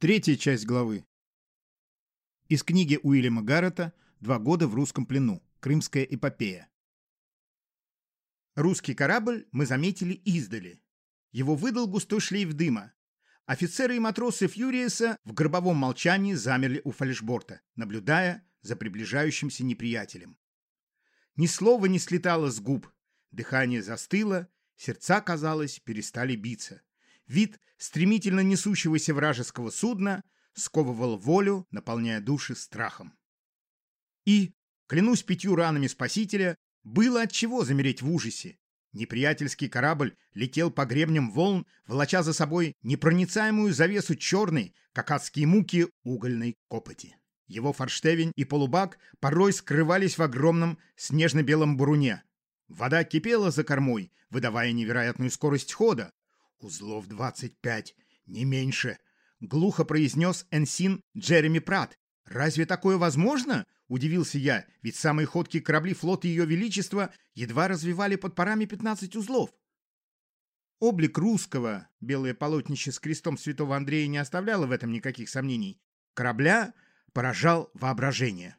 Третья часть главы. Из книги Уильяма Гаррета «Два года в русском плену. Крымская эпопея». Русский корабль мы заметили издали. Его выдал густой шлейф дыма. Офицеры и матросы Фьюриеса в гробовом молчании замерли у фальшборта, наблюдая за приближающимся неприятелем. Ни слова не слетало с губ, дыхание застыло, сердца, казалось, перестали биться. Вид стремительно несущегося вражеского судна сковывал волю, наполняя души страхом. И, клянусь пятью ранами спасителя, было от чего замереть в ужасе. Неприятельский корабль летел по гребням волн, волоча за собой непроницаемую завесу черной, как адские муки, угольной копоти. Его форштевень и полубак порой скрывались в огромном снежно-белом буруне. Вода кипела за кормой, выдавая невероятную скорость хода, «Узлов двадцать пять, не меньше», — глухо произнес энсин Джереми Прат. «Разве такое возможно?» — удивился я, ведь самые ходкие корабли флота Ее Величества едва развивали под парами пятнадцать узлов. Облик русского, белое полотнище с крестом святого Андрея не оставляло в этом никаких сомнений, корабля поражал воображение.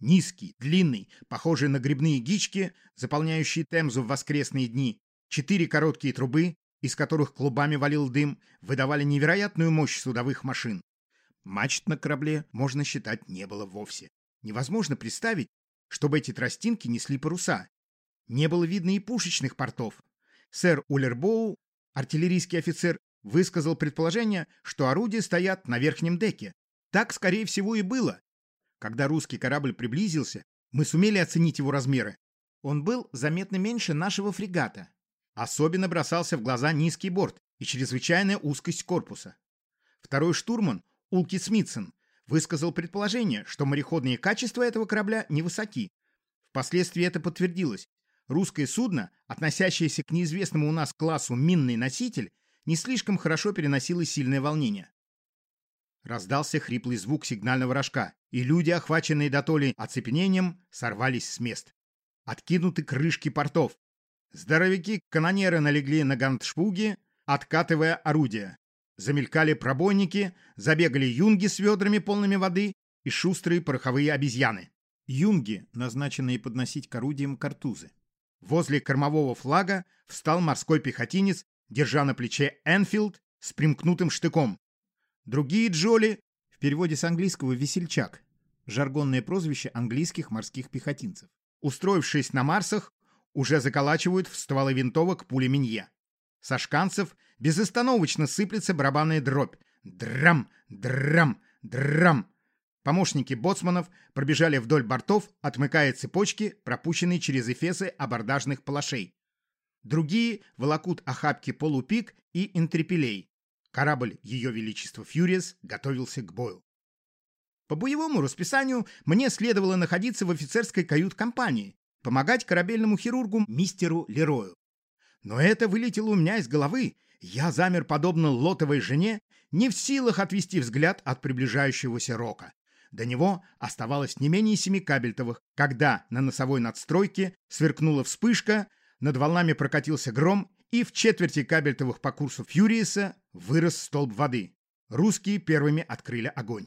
Низкий, длинный, похожий на грибные гички, заполняющие Темзу в воскресные дни, четыре короткие трубы, из которых клубами валил дым, выдавали невероятную мощь судовых машин. Мачт на корабле, можно считать, не было вовсе. Невозможно представить, чтобы эти тростинки несли паруса. Не было видно и пушечных портов. Сэр Улербоу, артиллерийский офицер, высказал предположение, что орудия стоят на верхнем деке. Так, скорее всего, и было. Когда русский корабль приблизился, мы сумели оценить его размеры. Он был заметно меньше нашего фрегата, Особенно бросался в глаза низкий борт и чрезвычайная узкость корпуса. Второй штурман, Улки Смитсон, высказал предположение, что мореходные качества этого корабля невысоки. Впоследствии это подтвердилось. Русское судно, относящееся к неизвестному у нас классу минный носитель, не слишком хорошо переносило сильное волнение. Раздался хриплый звук сигнального рожка, и люди, охваченные дотолей оцепенением, сорвались с мест. Откинуты крышки портов, Здоровяки-канонеры налегли на гандшпуги, откатывая орудия. Замелькали пробойники, забегали юнги с ведрами полными воды и шустрые пороховые обезьяны. Юнги, назначенные подносить к орудиям картузы. Возле кормового флага встал морской пехотинец, держа на плече Энфилд с примкнутым штыком. Другие джоли, в переводе с английского «весельчак», жаргонное прозвище английских морских пехотинцев. Устроившись на Марсах, уже заколачивают в стволы винтовок пули Минье. Со шканцев безостановочно сыплется барабанная дробь. Драм, драм, драм. Помощники боцманов пробежали вдоль бортов, отмыкая цепочки, пропущенные через эфесы абордажных палашей. Другие волокут охапки полупик и интрепелей. Корабль Ее Величества Фьюриес готовился к бою. По боевому расписанию мне следовало находиться в офицерской кают-компании, помогать корабельному хирургу мистеру Лерою. Но это вылетело у меня из головы. Я замер подобно лотовой жене, не в силах отвести взгляд от приближающегося рока. До него оставалось не менее семи кабельтовых, когда на носовой надстройке сверкнула вспышка, над волнами прокатился гром, и в четверти кабельтовых по курсу Фьюриеса вырос столб воды. Русские первыми открыли огонь.